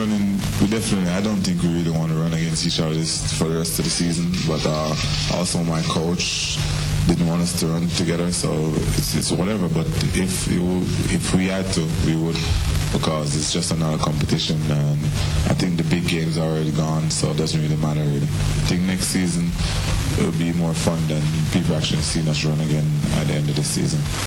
running, we definitely. I don't think we really want to run against each other this, for the rest of the season. But uh, also, my coach didn't want us to run together, so it's, it's whatever. But if if we had to, we would, because it's just another competition, and I think the big games are already gone, so it doesn't really matter. Really, I think next season it'll be more fun than people actually seeing us run again at the end of the season.